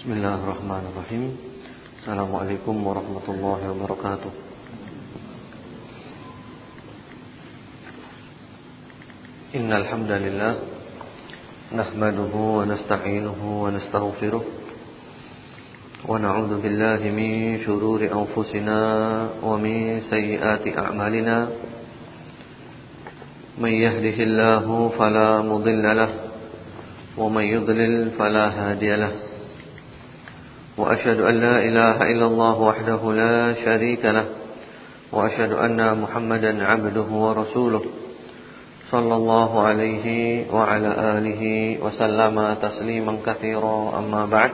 Bismillahirrahmanirrahim. Assalamualaikum warahmatullahi wabarakatuh. Innalhamdalillah Nahmaduhu wa nasta'inuhu wa nasta'ufiruh Wa na'udhu billahi min syururi anfusina Wa min sayyati a'malina. Man yahdihillahu falamudillalah Wa man yudlil falahadiyalah وأشهد أن لا إله إلا الله وحده لا شريك له وأشهد أن محمدا عبده ورسوله صلى الله عليه وعلى آله وسلم تسليما كثيرا. أما بعد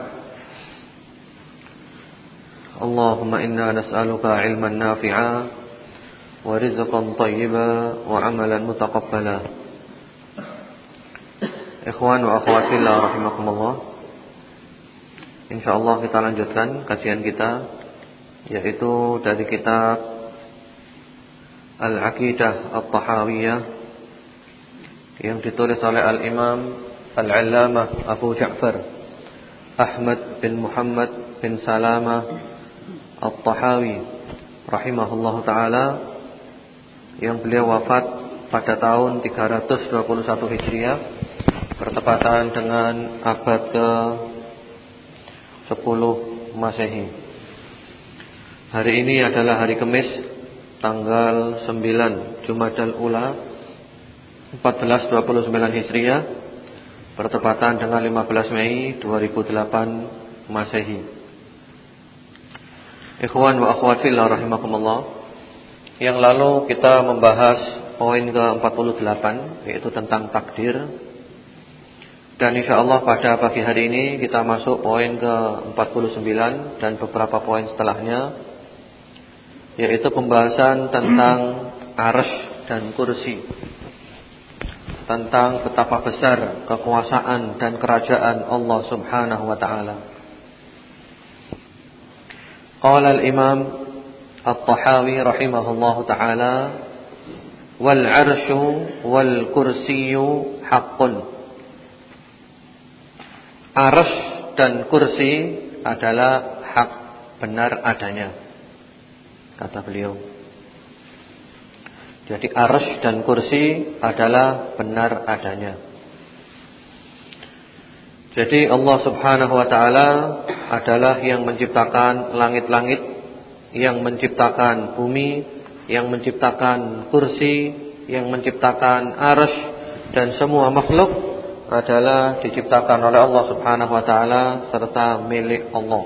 اللهم إنا نسألك علما نافعا ورزقا طيبا وعملا متقبلا. إخوان وأخوات الله رحمكم الله InsyaAllah kita lanjutkan kajian kita Yaitu dari kitab Al-Aqidah Al-Tahawiyah Yang ditulis oleh Al-Imam Al-Allamah Abu Ja'far Ahmad bin Muhammad bin Salama Al-Tahawi Rahimahullah Ta'ala Yang beliau wafat pada tahun 321 Hijriah Bertepatan dengan abad ke 10 Masehi. Hari ini adalah hari Kamis tanggal 9 Jumadal Ula 1429 Hijriah bertepatan dengan 15 Mei 2008 Masehi. Ikhwan wa akhwat fillah rahimakumullah. Yang lalu kita membahas poin ke-48 yaitu tentang takdir dan insya Allah pada pagi hari ini kita masuk poin ke-49 dan beberapa poin setelahnya Yaitu pembahasan tentang arsh dan kursi. Tentang betapa besar kekuasaan dan kerajaan Allah subhanahu wa ta'ala. Qala al-imam At-Tahawi rahimahullahu ta'ala Wal arshu wal kursiyu haqqun Arsh dan kursi adalah hak benar adanya Kata beliau. Jadi arsh dan kursi adalah benar adanya. Jadi Allah subhanahu wa ta'ala adalah yang menciptakan langit-langit Yang menciptakan bumi Yang menciptakan kursi Yang menciptakan arsh Dan semua makhluk adalah diciptakan oleh Allah Subhanahu wa taala serta milik Allah.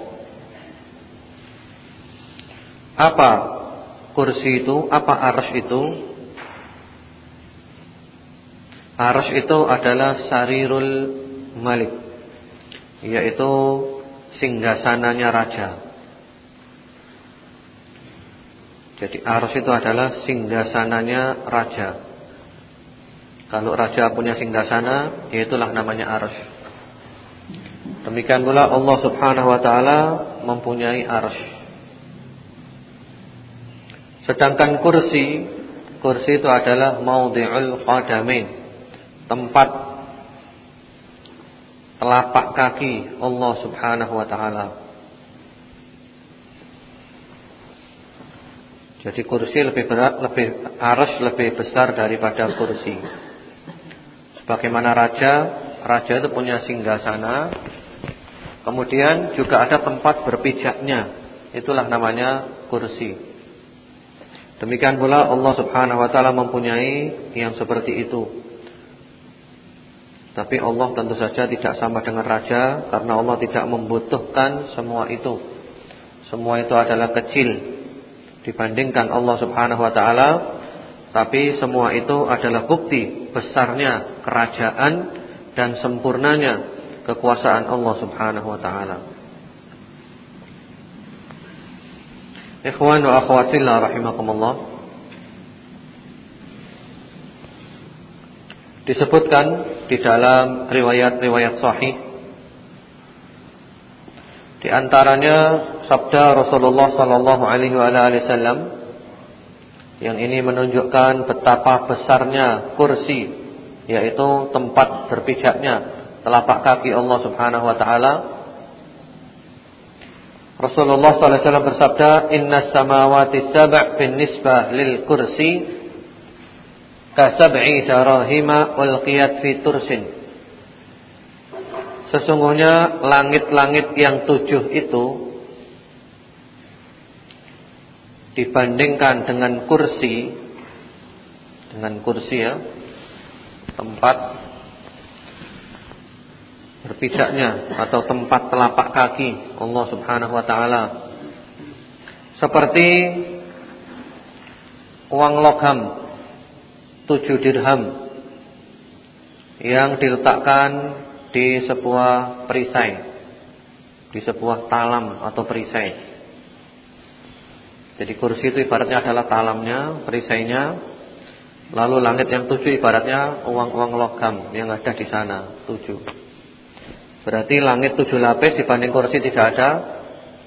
Apa kursi itu? Apa arsy itu? Arsy itu adalah sarirul malik, yaitu singgasananya raja. Jadi arsy itu adalah singgasananya raja. Kalau raja punya singgasana, itulah namanya arsy. Demikian pula Allah Subhanahu wa taala mempunyai arsy. Sedangkan kursi, kursi itu adalah maudhi'ul qadamain, tempat telapak kaki Allah Subhanahu wa taala. Jadi kursi lebih berat, lebih arsy lebih besar daripada kursi. Bagaimana raja, raja itu punya singgasana. Kemudian juga ada tempat berpijaknya. Itulah namanya kursi. Demikian pula Allah Subhanahu wa taala mempunyai yang seperti itu. Tapi Allah tentu saja tidak sama dengan raja karena Allah tidak membutuhkan semua itu. Semua itu adalah kecil dibandingkan Allah Subhanahu wa taala tapi semua itu adalah bukti besarnya kerajaan dan sempurnanya kekuasaan Allah Subhanahu wa taala. Ikhwan wa akhwat fillah rahimakumullah. Disebutkan di dalam riwayat-riwayat sahih di antaranya sabda Rasulullah sallallahu alaihi wasallam yang ini menunjukkan betapa besarnya kursi Yaitu tempat berpijaknya Telapak kaki Allah subhanahu wa ta'ala Rasulullah SAW bersabda, Inna samawati sab' bin nisbah lil kursi kasab'i darahima ulqiyat fi tursin. Sesungguhnya langit-langit yang tujuh itu dibandingkan dengan kursi dengan kursi ya tempat berpijaknya atau tempat telapak kaki Allah Subhanahu wa taala. Seperti uang logam tujuh dirham yang diletakkan di sebuah perisai, di sebuah talam atau perisai. Jadi kursi itu ibaratnya adalah talamnya, perisainya. Lalu langit yang tujuh ibaratnya uang-uang logam yang ada di sana, tujuh. Berarti langit tujuh lapis dibanding kursi tidak ada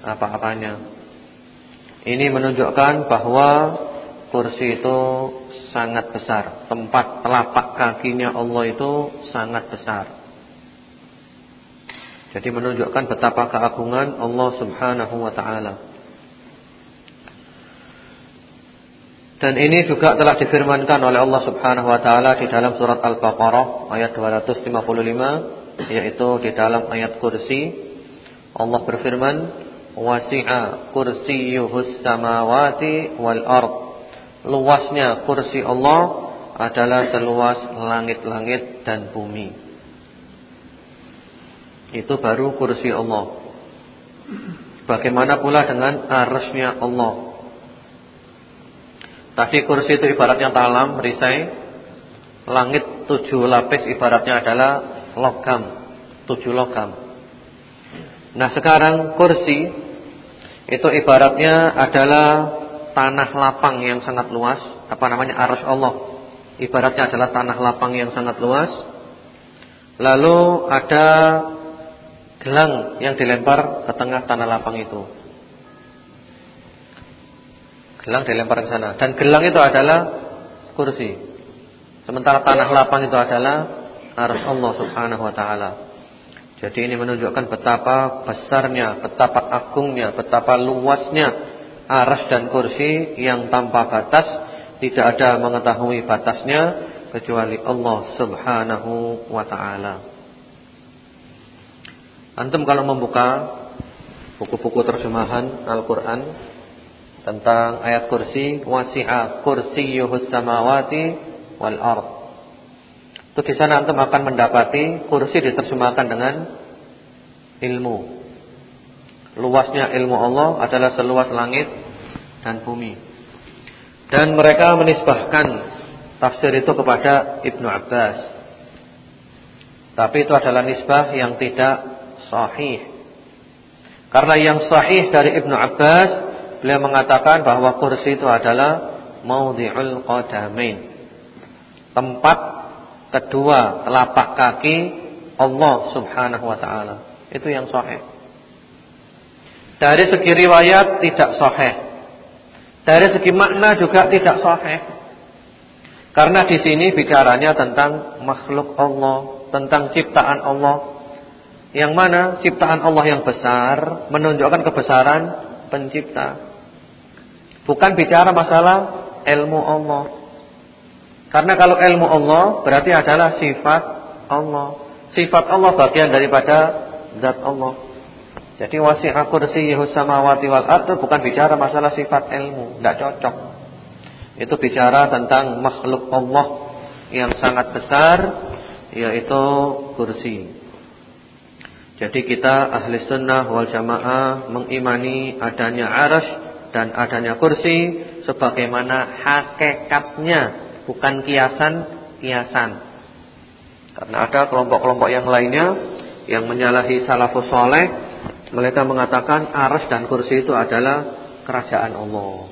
apa-apanya. Ini menunjukkan bahwa kursi itu sangat besar. Tempat telapak kakinya Allah itu sangat besar. Jadi menunjukkan betapa keagungan Allah Subhanahu wa taala. Dan ini juga telah difirmankan oleh Allah Subhanahu wa taala di dalam surat Al-Baqarah ayat 255 yaitu di dalam ayat kursi. Allah berfirman wasi'a kursiyyuhus samawati wal ard. Luasnya kursi Allah adalah seluas langit-langit dan bumi. Itu baru kursi Allah. Bagaimana pula dengan arasnya Allah tadi kursi itu ibaratnya talam perisai langit tujuh lapis ibaratnya adalah logam, tujuh logam. Nah sekarang kursi itu ibaratnya adalah tanah lapang yang sangat luas. Apa namanya arus Allah. Ibaratnya adalah tanah lapang yang sangat luas. Lalu ada gelang yang dilempar ke tengah tanah lapang itu. Gelang dilempar ke sana. Dan gelang itu adalah kursi. Sementara tanah lapang itu adalah arsy Allah Subhanahu wa taala. Jadi ini menunjukkan betapa besarnya, betapa agungnya, betapa luasnya aras dan kursi yang tanpa batas, tidak ada mengetahui batasnya kecuali Allah Subhanahu wa taala. Antum kalau membuka buku-buku terjemahan Al-Qur'an tentang ayat kursi, wasi'a kursiyyuhus samawati wal ard. Itu di sana antum akan mendapati kursi diterjemahkan dengan ilmu. Luasnya ilmu Allah adalah seluas langit dan bumi. Dan mereka menisbahkan tafsir itu kepada Ibnu Abbas. Tapi itu adalah nisbah yang tidak sahih. Karena yang sahih dari Ibnu Abbas, beliau mengatakan bahwa kursi itu adalah maudhi'ul qadamain. Tempat kedua telapak kaki Allah Subhanahu wa taala. Itu yang sahih. Dari segi riwayat tidak sahih. Dari segi makna juga tidak sahih. Karena di sini bicaranya tentang makhluk Allah, tentang ciptaan Allah. Yang mana ciptaan Allah yang besar menunjukkan kebesaran pencipta. Bukan bicara masalah ilmu Allah. Karena kalau ilmu Allah berarti adalah sifat Allah. Sifat Allah bagian daripada zat Allah. Jadi wasi'a kursiyyuhus samawati wal ardh bukan bicara masalah sifat ilmu, tidak cocok. Itu bicara tentang makhluk Allah yang sangat besar yaitu kursi. Jadi kita ahli sunnah wal jamaah mengimani adanya arash dan adanya kursi sebagaimana hakikatnya bukan kiasan-kiasan. Karena ada kelompok-kelompok yang lainnya yang menyalahi salafus soleh, mereka mengatakan aras dan kursi itu adalah kerajaan Allah.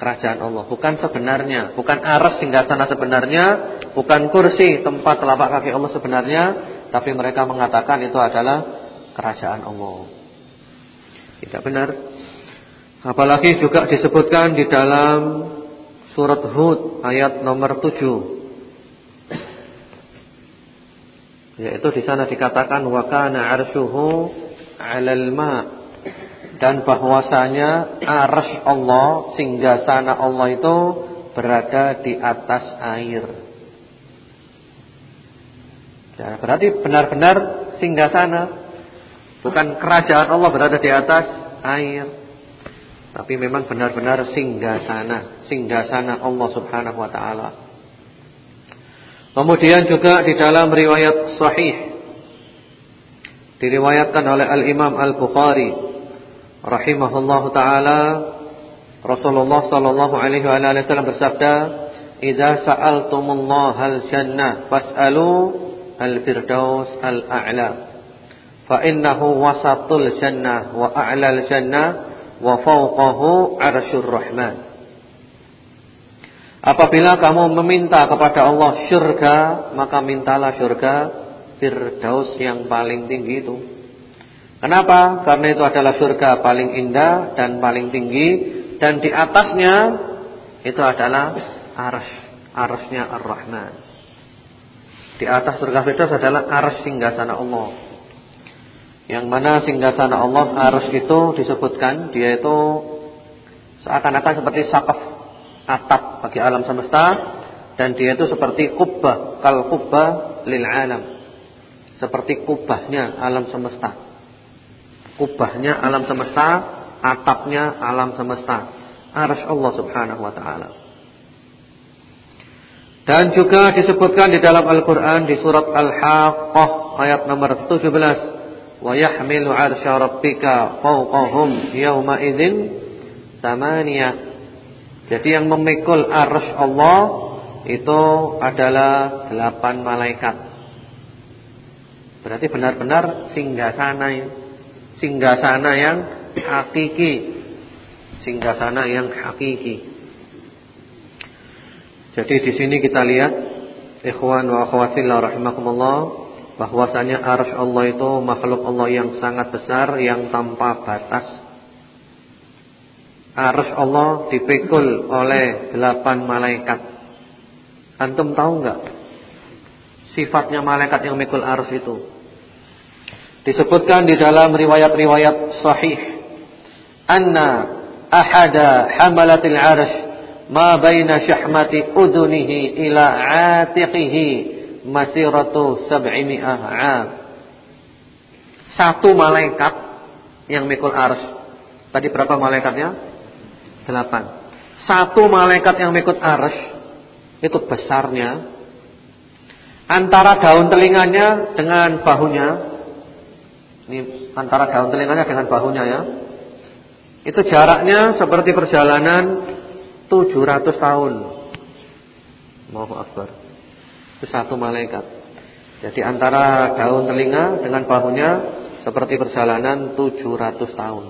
Kerajaan Allah, bukan sebenarnya, bukan aras hingga sana sebenarnya, bukan kursi tempat telapak kaki Allah sebenarnya, tapi mereka mengatakan itu adalah kerajaan Allah. Tidak benar. Apalagi juga disebutkan di dalam Surat Hud ayat nomor 7. Yaitu di sana dikatakan wa kana 'arshuhu 'alal ma. dan bahwasanya arsy Allah, singgasana Allah itu berada di atas air. Ya, berarti benar-benar singgasana. Bukan kerajaan Allah berada di atas air. Tapi memang benar-benar singgasana, singgasana Allah Subhanahu wa taala. Kemudian juga di dalam riwayat sahih diriwayatkan oleh Al-Imam Al-Bukhari rahimahullahu taala Rasulullah sallallahu alaihi wasallam bersabda, "Idza sa'altumullahal jannah fas'alu al-firdaus al-a'la." Fa innahu wasatul jannah wa a'lal jannah wa fawqahu 'arsyur rahman. Apabila kamu meminta kepada Allah syurga, maka mintalah syurga Firdaus yang paling tinggi itu. Kenapa? Karena itu adalah surga paling indah dan paling tinggi dan di atasnya itu adalah ars, arsnya Ar-Rahman. Di atas surga Firdaus adalah ars singgasana Allah. Yang mana singgasana Allah ars itu disebutkan dia itu seakan-akan seperti sakaf atap bagi alam semesta dan dia itu seperti kubah kal kubah lil alam. Seperti kubahnya alam semesta kubahnya alam semesta, atapnya alam semesta. Arsy Allah Subhanahu wa taala. Dan juga disebutkan di dalam Al-Qur'an di surat Al-Haqqah ayat nomor 17, "Wa yahmilu 'arsya rabbika fawqahum yawma idzin thamaniyah." Jadi yang memikul arsy Allah itu adalah delapan malaikat. Berarti benar-benar singgasana ya singgasana yang hakiki. Singgasana yang hakiki. Jadi di sini kita lihat ikhwan wa akhwat fillah rahimakumullah bahwasanya arsy Allah itu makhluk Allah yang sangat besar yang tanpa batas. Arsy Allah dipikul oleh delapan malaikat. Antum tahu enggak sifatnya malaikat yang mikul arsy itu? Disebutkan di dalam riwayat-riwayat sahih anna ahada hamalatil arsh ma baina syahmati udunihi ila atiqihi masiratu sab'imi'ah 'am. Satu malaikat yang mikul arsh. Tadi berapa malaikatnya? Delapan. Satu malaikat yang mikul arsh itu besarnya antara daun telinganya dengan bahunya ini antara daun telinganya dengan bahunya ya. Itu jaraknya seperti perjalanan 700 tahun. Allahu Akbar. Itu satu malaikat. Jadi antara daun telinga dengan bahunya seperti perjalanan 700 tahun.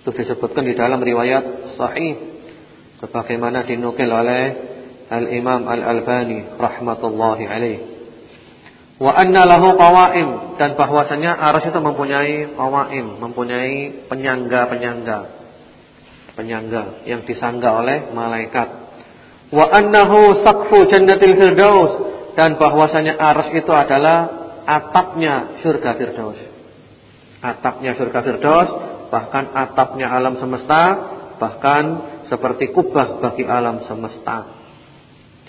Itu disebutkan di dalam riwayat sahih sebagaimana dinukil oleh Al-Imam Al-Albani rahmatullahi alaih. Wa anna lahu qawaim dan bahwasanya arsy itu mempunyai qawaim, mempunyai penyangga-penyangga. Penyangga yang disangga oleh malaikat. Wa annahu saqfu jannatil firdaus dan bahwasanya arsy itu adalah atapnya surga firdaus. Atapnya surga firdaus, bahkan atapnya alam semesta, bahkan seperti kubah bagi alam semesta.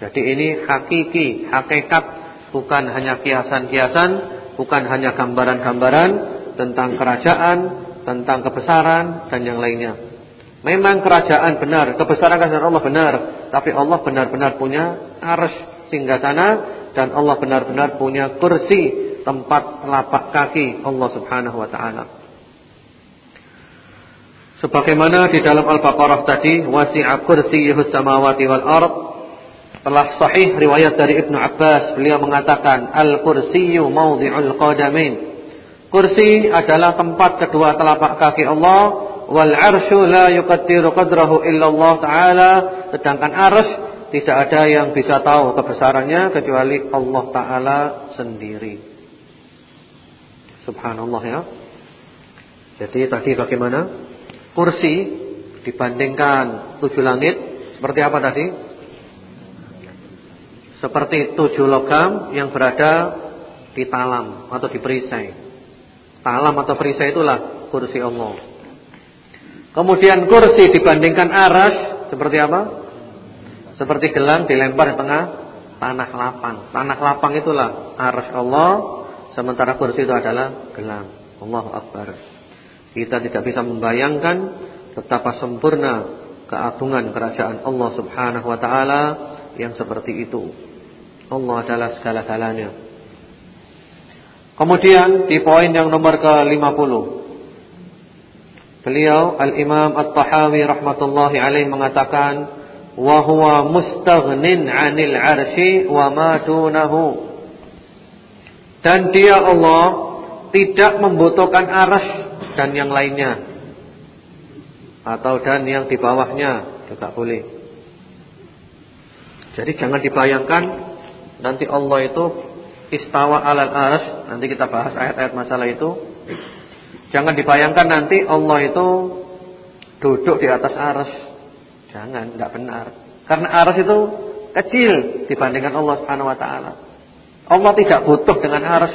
Jadi ini hakiki, hakikat bukan hanya kiasan-kiasan, bukan hanya gambaran-gambaran tentang kerajaan, tentang kebesaran dan yang lainnya. Memang kerajaan benar, kebesaran kerajaan Allah benar, tapi Allah benar-benar punya arsy singgasana dan Allah benar-benar punya kursi tempat lapak kaki Allah Subhanahu wa taala. Sebagaimana di dalam Al-Baqarah tadi, wasi'a kursiyyuhus samawati wal ard telah sahih riwayat dari Ibnu Abbas, beliau mengatakan al-kursiyyu mawdhi'ul qadamain. Kursi adalah tempat kedua telapak kaki Allah, wal 'arsyu la yuqaddiru qadrahu illa Allah taala, sedangkan arsy tidak ada yang bisa tahu kebesarannya kecuali Allah taala sendiri. Subhanallah ya. Jadi tadi bagaimana? Kursi dibandingkan tujuh langit seperti apa tadi? Seperti tujuh logam yang berada di talam atau di perisai. Talam atau perisai itulah kursi Allah. Kemudian kursi dibandingkan aras seperti apa? Seperti gelang dilempar di tengah tanah lapang. Tanah lapang itulah aras Allah, sementara kursi itu adalah gelang. Allahu Akbar. Kita tidak bisa membayangkan betapa sempurna keagungan kerajaan Allah Subhanahu wa taala yang seperti itu. Allah adalah segala-galanya. Kemudian di poin yang nomor ke-50 Beliau Al-Imam At-Tahawi rahmatullahi alaih mengatakan wa huwa mustaghnin 'anil 'arsy wa ma dunahu. Dan dia Allah tidak membutuhkan aras dan yang lainnya. Atau dan yang di bawahnya juga boleh. Jadi jangan dibayangkan nanti Allah itu istawa alal aras, nanti kita bahas ayat-ayat masalah itu Jangan dibayangkan nanti Allah itu duduk di atas aras. Jangan, tidak benar. Karena aras itu kecil dibandingkan Allah Subhanahu wa taala. Allah tidak butuh dengan aras.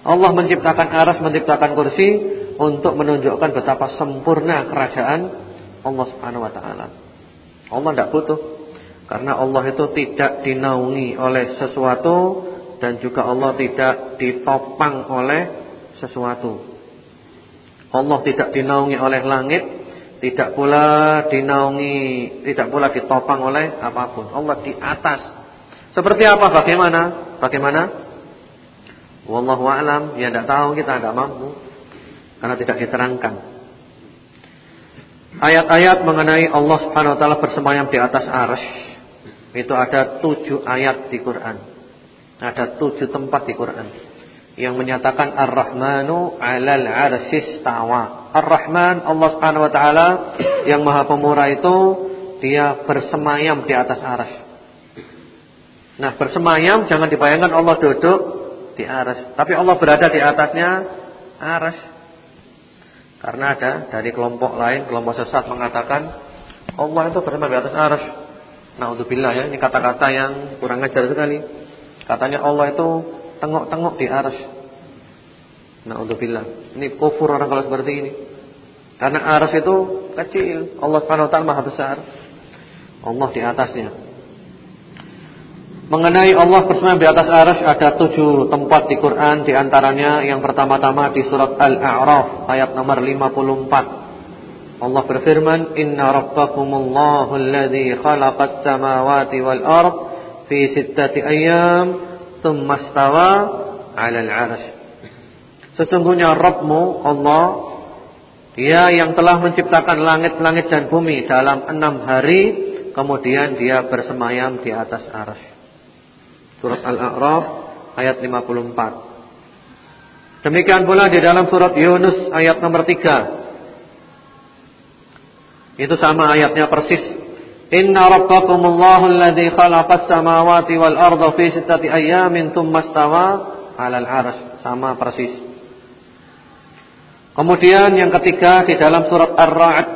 Allah menciptakan aras, menciptakan kursi untuk menunjukkan betapa sempurna kerajaan Allah Subhanahu wa taala. Allah tidak butuh karena Allah itu tidak dinaungi oleh sesuatu dan juga Allah tidak ditopang oleh sesuatu. Allah tidak dinaungi oleh langit, tidak pula dinaungi, tidak pula ditopang oleh apa pun. Allah di atas. Seperti apa? Bagaimana? Bagaimana? Wallahu a'lam. Ya tidak tahu kita tidak mampu karena tidak diterangkan. Ayat-ayat mengenai Allah Subhanahu wa taala bersemayam di atas arsy itu ada tujuh ayat di Quran. Ada tujuh tempat di Quran yang menyatakan Ar-Rahmanu 'alal 'arsy istawa. Ar-Rahman Allah Subhanahu wa taala yang Maha Pemurah itu dia bersemayam di atas arsy. Nah, bersemayam jangan dibayangkan Allah duduk di arsy, tapi Allah berada di atasnya arsy. Karena ada dari kelompok lain, kelompok sesat mengatakan Allah itu bersemayam di atas arsy. Nauzubillah ya, ini kata-kata yang kurang ajar sekali. Katanya Allah itu tengok-tengok di aras. Nauzubillah. Ini kufur orang kalau seperti ini. Karena aras itu kecil, Allah Subhanahu wa Maha besar. Allah di atasnya. Mengenai Allah bersama di atas aras ada tujuh tempat di Quran di antaranya yang pertama-tama di surat Al-A'raf ayat nomor 54. Allah berfirman, "Inna rabbakumullahu alladzi khalaqas samawati wal ard fi sittati ayyam Thumma stawa 'alal 'arsy. Sesungguhnya Rabbmu Allah Dia yang telah menciptakan langit-langit dan bumi dalam enam hari Kemudian dia bersemayam di atas arsy. Surat Al-A'raf ayat 54 Demikian pula di dalam surat Yunus ayat nomor 3 Itu sama ayatnya persis Inna rabbakumullahu alladhi khalaqas samawati wal arda fi sittati ayyamin thumma istawa 'alal 'arsy. Sama persis. Kemudian yang ketiga di dalam surat Ar-Ra'd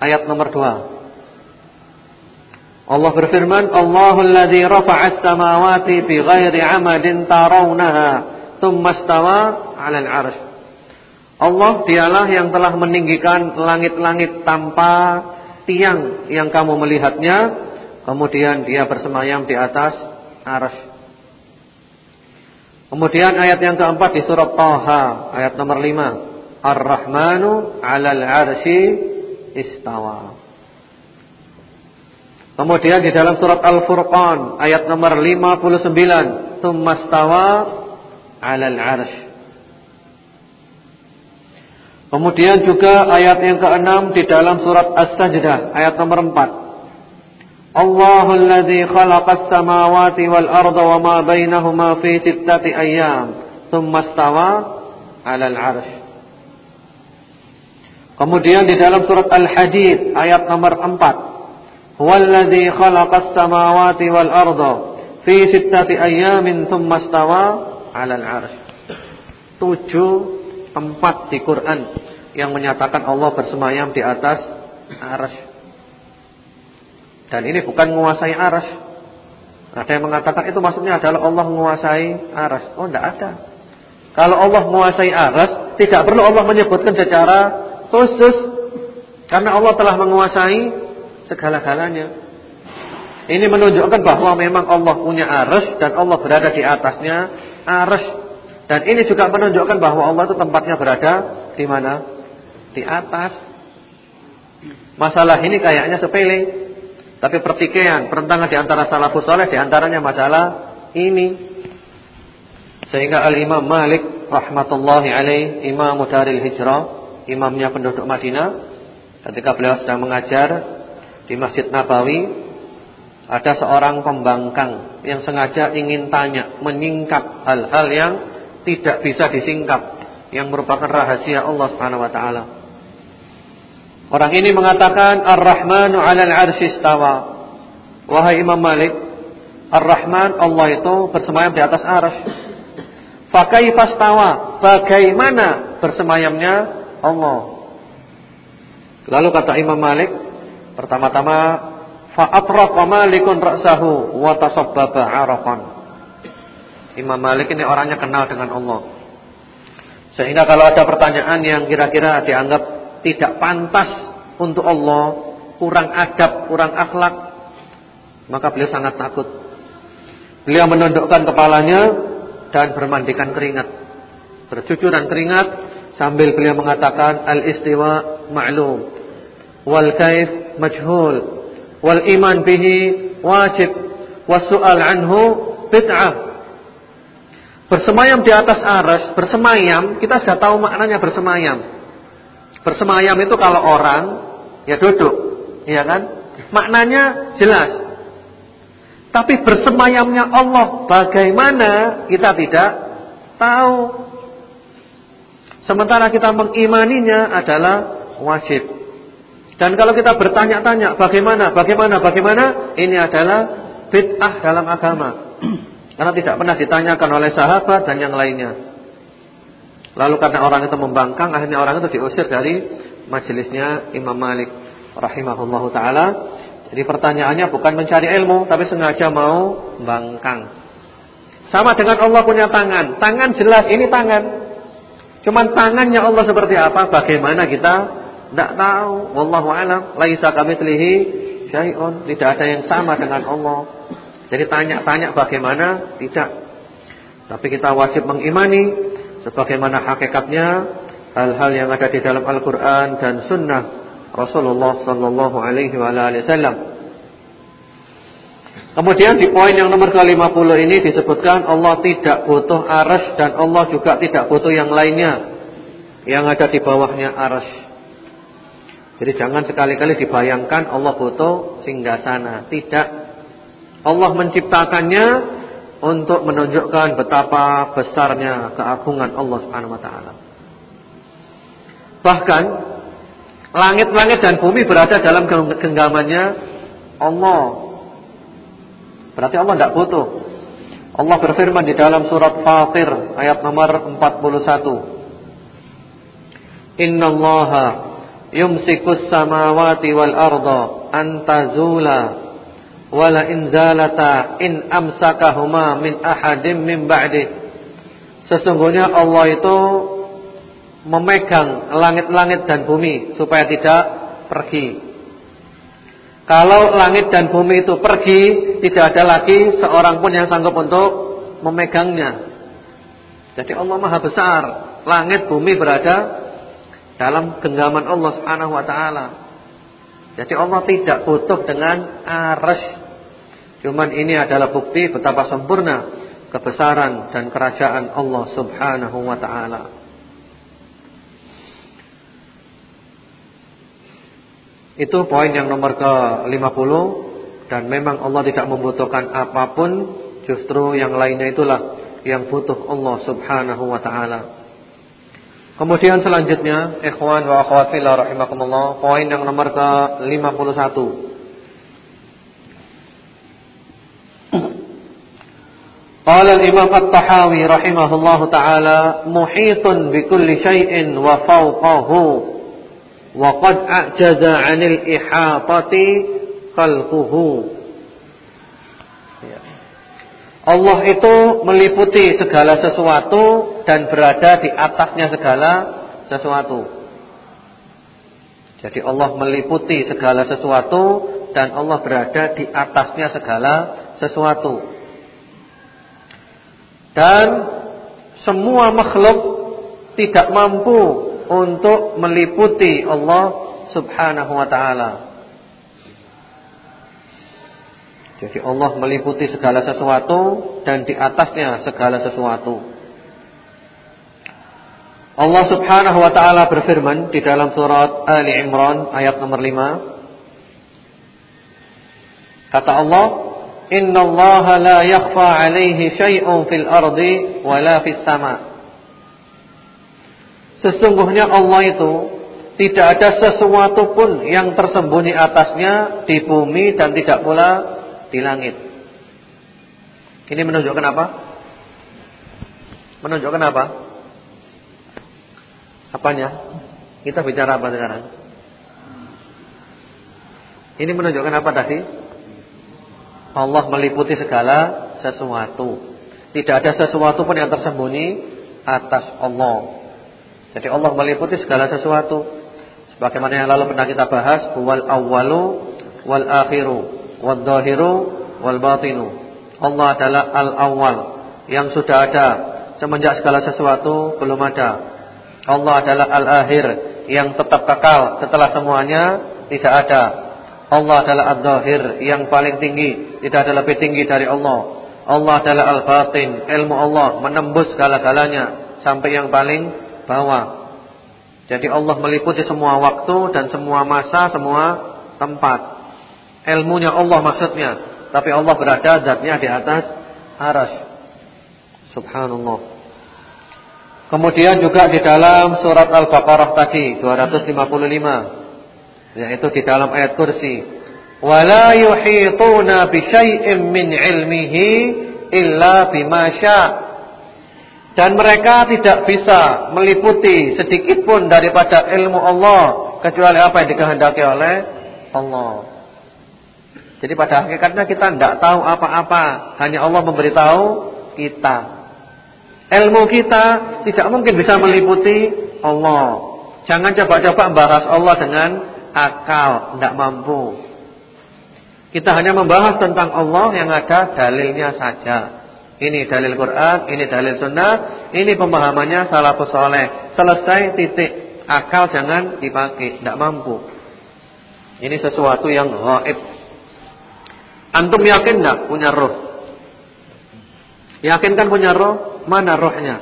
ayat nomor 2. Allah berfirman, Allahu alladhi rafa'as samawati bi ghairi 'amadin tarawnaha thumma istawa 'alal 'arsy. Allah dialah yang telah meninggikan langit-langit tanpa tiang yang kamu melihatnya kemudian dia bersemayam di atas aras. Kemudian ayat yang keempat di surat Taha ayat nomor 5 Ar-Rahmanu 'alal 'arsy istawa. Kemudian di dalam surat Al-Furqan ayat nomor 59 tsummastawa 'alal 'arsy. Kemudian juga ayat yang keenam di dalam surat As-Sajdah ayat nomor 4. Allahul ladzi khalaqas samawati wal arda wa ma bainahuma fi sittati ayyam, tsumma istawa 'alal 'arsy. Kemudian di dalam surat Al-Hadid ayat nomor 4. Huwallazi khalaqas samawati wal arda fi sittati ayyamin tsumma istawa 'alal 'arsy. Tujuh tempat di Quran yang menyatakan Allah bersemayam di atas aras. Dan ini bukan menguasai aras. Ada yang mengatakan itu maksudnya adalah Allah menguasai aras. Oh, tidak ada. Kalau Allah menguasai aras, tidak perlu Allah menyebutkan secara khusus. Karena Allah telah menguasai segala-galanya. Ini menunjukkan bahwa memang Allah punya arus dan Allah berada di atasnya arus. Dan ini juga menunjukkan bahwa Allah itu tempatnya berada di mana? Di atas. Masalah ini kayaknya sepele. Tapi pertikaian, perentangan di antara salafus saleh di antaranya masalah ini. Sehingga Al-Imam Malik rahmatullahi alaih, Imam Daril Hijrah, imamnya penduduk Madinah, ketika beliau sedang mengajar di Masjid Nabawi, ada seorang pembangkang yang sengaja ingin tanya, menyingkap hal-hal yang tidak bisa disingkap, yang merupakan rahasia Allah Subhanahu wa taala. Orang ini mengatakan Ar-Rahmanu 'alal 'arsy istawa. Wahai Imam Malik, Ar-Rahman Allah itu bersemayam di atas arsy. Fa kaifa Bagaimana bersemayamnya Allah? Lalu kata Imam Malik, pertama-tama fa atraqa Malikun ra'sahu wa tasabbaba 'araqan. Imam Malik ini orangnya kenal dengan Allah. Sehingga kalau ada pertanyaan yang kira-kira dianggap tidak pantas untuk Allah, kurang adab, kurang akhlak, maka beliau sangat takut. Beliau menundukkan kepalanya dan bermandikan keringat. Bercucuran keringat sambil beliau mengatakan al-istiwa ma'lum wal kaif majhul wal iman bihi wajib wasu'al anhu bid'ah. Bersemayam di atas aras bersemayam kita sudah tahu maknanya bersemayam. Bersemayam itu kalau orang ya duduk ya kan? Maknanya jelas. Tapi bersemayamnya Allah bagaimana? Kita tidak tahu sementara kita mengimaninya adalah wajib dan kalau kita bertanya-tanya bagaimana, bagaimana, bagaimana, ini adalah bid'ah dalam agama. Karena tidak pernah ditanyakan oleh sahabat dan yang lainnya. Lalu karena orang itu membangkang, akhirnya orang itu diusir dari majelisnya Imam Malik rahimahullahu taala. Jadi pertanyaannya bukan mencari ilmu, tapi sengaja mau bangkang. Sama dengan Allah punya tangan. Tangan jelas ini tangan. Cuman tangannya Allah seperti apa? Bagaimana kita tidak tahu. Wallahu alam. Laisa kamitslihi syai'un. Tidak ada yang sama dengan Allah. Jadi tanya-tanya bagaimana? Tidak. Tapi kita wajib mengimani sebagaimana hakikatnya hal-hal yang ada di dalam Al-Qur'an dan sunnah Rasulullah sallallahu alaihi wasallam. Kemudian di poin yang nomor ke-50 ini disebutkan Allah tidak butuh aras dan Allah juga tidak butuh yang lainnya yang ada di bawahnya aras. Jadi jangan sekali-kali dibayangkan Allah butuh singgasana. Tidak. Allah menciptakannya untuk menunjukkan betapa besarnya keagungan Allah Subhanahu wa taala. Bahkan langit-langit dan bumi berada dalam genggamannya Allah. Berarti Allah tidak butuh. Allah berfirman di dalam surat Fatir ayat nomor 41. Innallaha yumsikus samawati wal arda antazula wala in zalata in amsakahuma min ahadim min ba'di sesungguhnya Allah itu memegang langit-langit dan bumi supaya tidak pergi kalau langit dan bumi itu pergi tidak ada lagi seorang pun yang sanggup untuk memegangnya jadi Allah maha besar langit bumi berada dalam genggaman Allah Subhanahu wa taala. Jadi Allah tidak butuh dengan aras. Cuman ini adalah bukti betapa sempurna kebesaran dan kerajaan Allah Subhanahu wa taala. Itu poin yang nomor ke-50 dan memang Allah tidak membutuhkan apa pun, justru yang lainnya itulah yang butuh Allah Subhanahu wa taala. Kemudian selanjutnya, ikhwan wa akhwat fillah rahimakumullah, poin yang nomor ke-51. Qala al-Imam At-Tahawi rahimahullahu taala muhitun bi kulli syai'in wa fawqahu wa qad a'jaza 'anil ihatati khalquhu. Allah itu meliputi segala sesuatu dan berada di atasnya segala sesuatu. Jadi Allah meliputi segala sesuatu dan Allah berada di atasnya segala sesuatu. Dan semua makhluk tidak mampu untuk meliputi Allah Subhanahu wa taala. Jadi Allah meliputi segala sesuatu dan di atasnya segala sesuatu. Allah Subhanahu wa taala berfirman di dalam surat Ali Imran ayat nomor 5. Kata Allah, "Inna Allah la yakhfa 'alaihi syai'un fil ardi wa la fis sama." Sesungguhnya Allah itu tidak ada sesuatu pun yang tersembunyi atasnya di bumi dan tidak pula di langit. Ini menunjukkan apa? Menunjukkan apa? Apanya? Kita bicara apa sekarang? Ini menunjukkan apa tadi? Allah meliputi segala sesuatu. Tidak ada sesuatu pun yang tersembunyi atas Allah. Jadi Allah meliputi segala sesuatu. Sebagaimana yang lalu pernah kita bahas, wal awwalu wal akhiru wadzahiru wal batinu. Allah adalah al-awwal yang sudah ada semenjak segala sesuatu belum ada. Allah adalah al-akhir yang tetap kekal setelah semuanya tidak ada. Allah adalah al-zahir yang paling tinggi, tidak ada lebih tinggi dari Allah. Allah adalah al-batin, ilmu Allah menembus segala-galanya sampai yang paling bawah. Jadi Allah meliputi semua waktu dan semua masa, semua tempat. Ilmunya Allah maksudnya. Tapi Allah berada zatnya di atas aras. Subhanallah. Kemudian juga di dalam surat Al-Baqarah tadi 255 yaitu di dalam ayat kursi wala yuhituna bi syai'in min ilmihi illa bima dan mereka tidak bisa meliputi sedikit pun daripada ilmu Allah kecuali apa yang dikehendaki oleh Allah. Jadi pada hakikatnya kita tidak tahu apa-apa, hanya Allah memberitahu kita. Ilmu kita tidak mungkin bisa meliputi Allah. Jangan coba-coba membahas Allah dengan akal, tidak mampu. Kita hanya membahas tentang Allah yang ada dalilnya saja. Ini dalil Quran, ini dalil Sunnah, ini pemahamannya salafus soleh. Selesai titik. Akal jangan dipakai, tidak mampu. Ini sesuatu yang gaib. Antum yakin enggak punya roh? Yakin kan punya roh? Mana rohnya?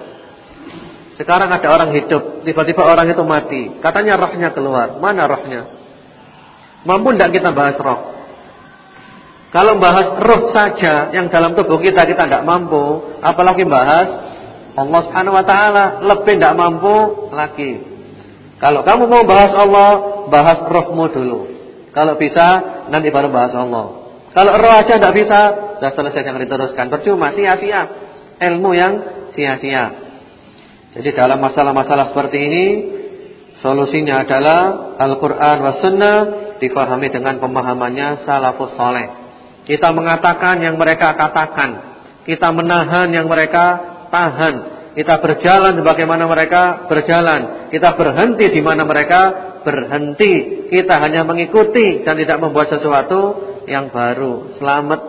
Sekarang ada orang hidup, tiba-tiba orang itu mati. Katanya rohnya keluar. Mana rohnya? Mampu enggak kita bahas roh? Kalau bahas roh saja yang dalam tubuh kita kita tidak mampu, apalagi bahas Allah Subhanahu wa taala lebih tidak mampu lagi. Kalau kamu mau bahas Allah, bahas rohmu dulu. Kalau bisa nanti baru bahas Allah. Kalau roh aja tidak bisa, sudah selesai jangan diteruskan. Percuma, sia-sia. Ilmu yang sia-sia. Jadi dalam masalah-masalah seperti ini, solusinya adalah Al-Quran wa Sunnah difahami dengan pemahamannya salafus soleh. Kita mengatakan yang mereka katakan. Kita menahan yang mereka tahan. Kita berjalan sebagaimana mereka berjalan. Kita berhenti di mana mereka berhenti. Kita hanya mengikuti dan tidak membuat sesuatu yang baru, selamat.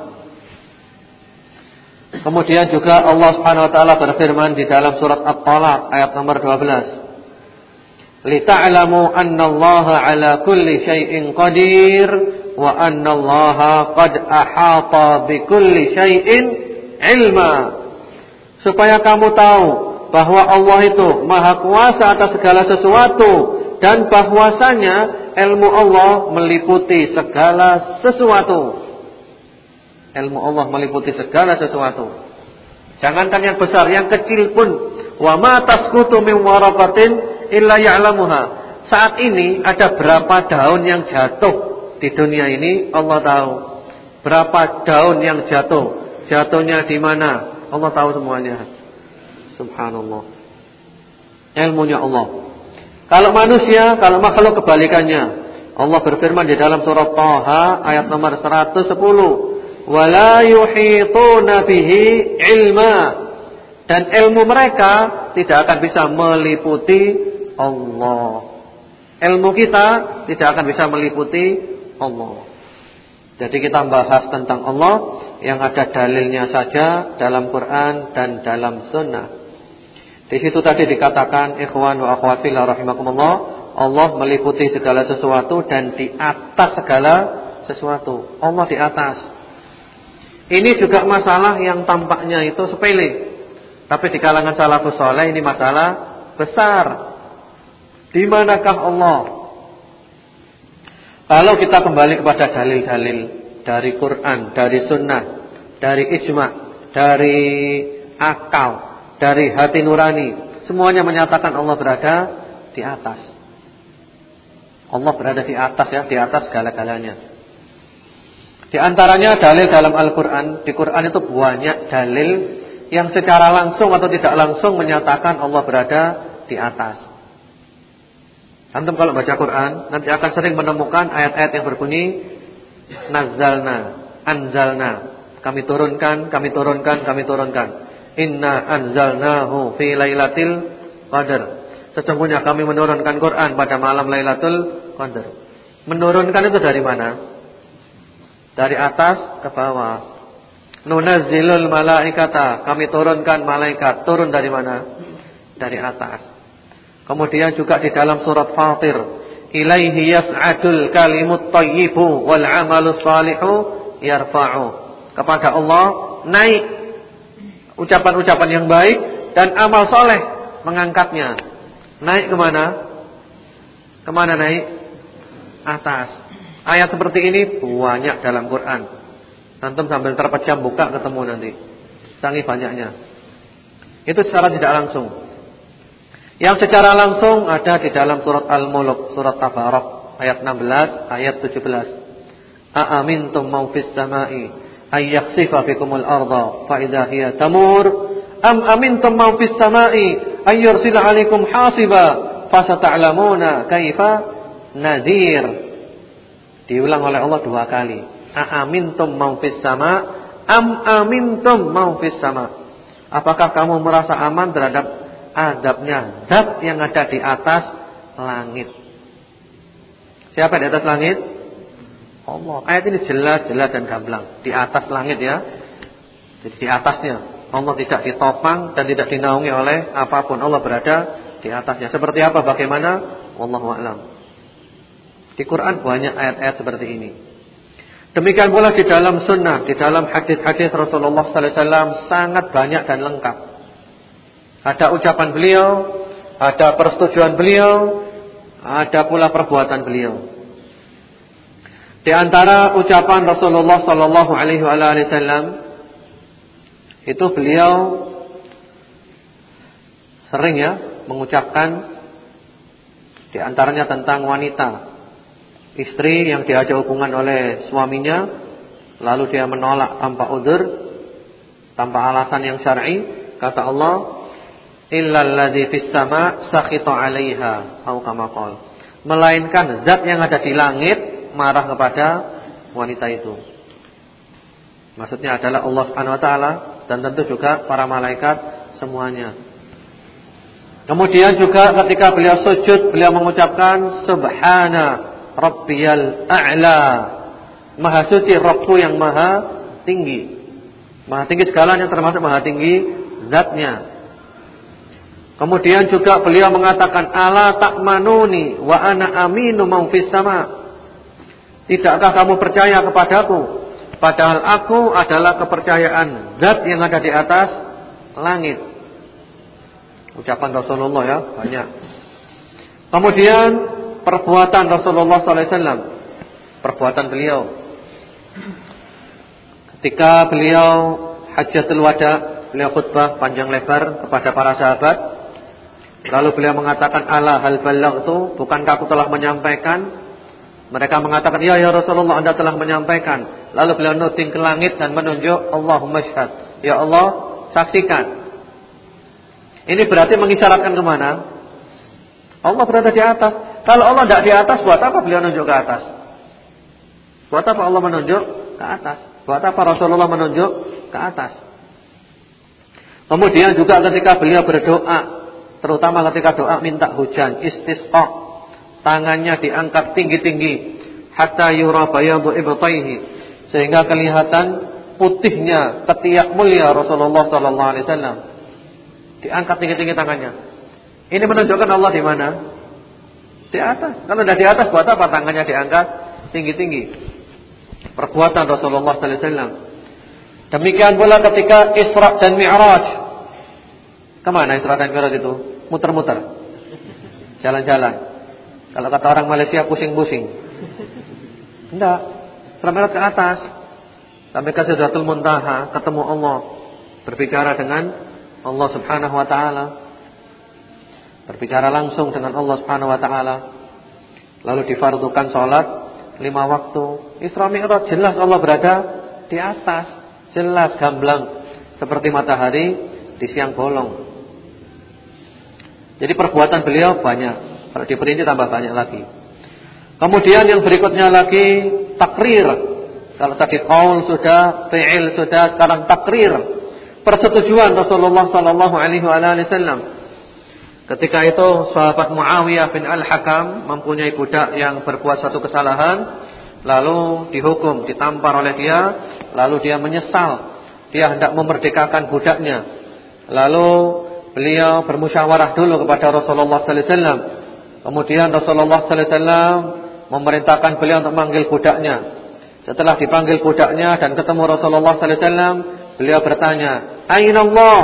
Kemudian juga Allah Subhanahu wa taala berfirman di dalam surat At-Talaq ayat nomor 12. Lita'lamu annallaha 'ala kulli syai'in qadir wa annallaha qad ahata bikulli syai'in ilma. Supaya kamu tahu bahwa Allah itu maha kuasa atas segala sesuatu dan bahwasanya ilmu Allah meliputi segala sesuatu. Ilmu Allah meliputi segala sesuatu. Jangankan yang besar, yang kecil pun. Wa ma tasqutu min waraqatin illa ya'lamuha. Saat ini ada berapa daun yang jatuh di dunia ini Allah tahu. Berapa daun yang jatuh? Jatuhnya di mana? Allah tahu semuanya. Subhanallah. Ilmunya Allah. Kalau manusia, kalau makhluk kebalikannya. Allah berfirman di dalam surat Taha ayat nomor 110, "Wala yuhituna bihi ilma." Dan ilmu mereka tidak akan bisa meliputi Allah. Ilmu kita tidak akan bisa meliputi Allah. Jadi kita bahas tentang Allah yang ada dalilnya saja dalam Quran dan dalam Sunnah. Di situ tadi dikatakan ikhwan wa akhwat fillah rahimakumullah, Allah meliputi segala sesuatu dan di atas segala sesuatu. Allah di atas. Ini juga masalah yang tampaknya itu sepele. Tapi di kalangan salafus saleh ini masalah besar. Di manakah Allah? Kalau kita kembali kepada dalil-dalil dari Quran, dari Sunnah, dari ijma, dari akal, dari hati nurani, semuanya menyatakan Allah berada di atas. Allah berada di atas ya, di atas segala-galanya. Di antaranya dalil dalam Al-Quran Di Quran itu banyak dalil Yang secara langsung atau tidak langsung Menyatakan Allah berada di atas Antum kalau baca Quran nanti akan sering menemukan ayat-ayat yang berbunyi nazzalna, anzalna. Kami turunkan, kami turunkan, kami turunkan. Inna anzalnahu fi lailatul qadar. Sesungguhnya kami menurunkan Quran pada malam Lailatul Qadar. Menurunkan itu dari mana? Dari atas ke bawah. Nunazzilul malaikata. Kami turunkan malaikat. Turun dari mana? Dari atas. Kemudian juga di dalam surat Fatir, ilaihi yas'adul kalimut thayyibu wal 'amalus salihu yarfa'u. Kepada Allah naik ucapan-ucapan yang baik dan amal soleh mengangkatnya. Naik ke mana? Ke mana naik? Atas. Ayat seperti ini banyak dalam Quran. Antum sambil terpejam buka ketemu nanti. Sangi banyaknya. Itu secara tidak langsung. Yang secara langsung ada di dalam surat Al-Mulk, surat Tabarak ayat 16, ayat 17. A'amintum man fis sama'i ay yakhsifa arda fa idza hiya tamur am amintum man fis sama'i ay yursila hasiba fasata'lamuna kaifa nadhir. Diulang oleh Allah dua kali. A'amintum man fis sama' am amintum man fis sama'. Apakah kamu merasa aman terhadap adabnya zat yang ada di atas langit. Siapa di atas langit? Allah. Ayat ini jelas, jelas dan gamblang. Di atas langit ya. Jadi di atasnya. Allah tidak ditopang dan tidak dinaungi oleh apa pun. Allah berada di atasnya. Seperti apa? Bagaimana? Wallahu a'lam. Di Quran banyak ayat-ayat seperti ini. Demikian pula di dalam sunnah, di dalam hadis-hadis Rasulullah sallallahu alaihi wasallam sangat banyak dan lengkap. Ada ucapan beliau, ada persetujuan beliau, ada pula perbuatan beliau. Di antara ucapan Rasulullah sallallahu alaihi wasallam itu beliau sering ya mengucapkan di antaranya tentang wanita istri yang diajak hubungan oleh suaminya lalu dia menolak tanpa udur tanpa alasan yang syar'i kata Allah illal ladzi fis sama sakhita 'alaiha atau kama. Melainkan zat yang ada di langit marah kepada wanita itu. Maksudnya adalah Allah Subhanahu wa taala dan tentu juga para malaikat semuanya. Kemudian juga ketika beliau sujud beliau mengucapkan subhana rabbiyal a'la. Maha suci Rabbku yang maha tinggi. Maha tinggi segalanya termasuk maha tinggi zatnya. Kemudian juga beliau mengatakan ala takmanuni wa ana aminu mau fis sama. Tidakkah kamu percaya kepadaku? Padahal aku adalah kepercayaan zat yang ada di atas langit. Ucapan Rasulullah ya, banyak. Kemudian perbuatan Rasulullah sallallahu alaihi wasallam. Perbuatan beliau. Ketika beliau hajatul wada, beliau khutbah panjang lebar kepada para sahabat Lalu beliau mengatakan ala hal itu bukankah aku telah menyampaikan? Mereka mengatakan ya ya Rasulullah Anda telah menyampaikan. Lalu beliau nuting ke langit dan menunjuk Allahumma syahad. Ya Allah saksikan. Ini berarti mengisyaratkan ke mana? Allah berada di atas. Kalau Allah tidak di atas, buat apa beliau menunjuk ke atas? Buat apa Allah menunjuk ke atas? Buat apa Rasulullah menunjuk ke atas? Kemudian juga ketika beliau berdoa Terutama ketika doa minta hujan, istisqa. tangannya diangkat tinggi-tinggi hatta yura bayadu ibtaihi sehingga kelihatan putihnya ketiak mulia Rasulullah sallallahu alaihi wasallam. Diangkat tinggi-tinggi tangannya. Ini menunjukkan Allah di mana? Di atas. Kalau sudah di atas buat apa tangannya diangkat tinggi-tinggi? Perbuatan Rasulullah sallallahu alaihi wasallam. Demikian pula ketika Isra dan Mi'raj. Ke mana Isra dan Mi'raj itu? Muter-muter. Jalan-jalan. Kalau kata orang Malaysia pusing-pusing. Enggak. Mi'raj ke atas. Sampai ke Sidratul Muntaha, ketemu Allah. Berbicara dengan Allah Subhanahu wa taala. Berbicara langsung dengan Allah Subhanahu wa taala. Lalu difardukan salat lima waktu. Isra Mi'raj jelas Allah berada di atas. Jelas gamblang seperti matahari di siang bolong. Jadi perbuatan beliau banyak. Kalau diperinci tambah banyak lagi. Kemudian yang berikutnya lagi takrir. Kalau tadi qaul sudah, fi'il sudah, sekarang takrir. Persetujuan Rasulullah sallallahu alaihi wasallam. Ketika itu sahabat Muawiyah bin Al-Hakam mempunyai budak yang berbuat satu kesalahan, lalu dihukum, ditampar oleh dia, lalu dia menyesal, dia hendak memerdekakan budaknya. Lalu beliau bermusyawarah dulu kepada Rasulullah sallallahu alaihi wasallam. Kemudian Rasulullah sallallahu alaihi wasallam memerintahkan beliau untuk memanggil budaknya. Setelah dipanggil budaknya dan ketemu Rasulullah sallallahu alaihi wasallam, beliau bertanya, "Aina Allah?"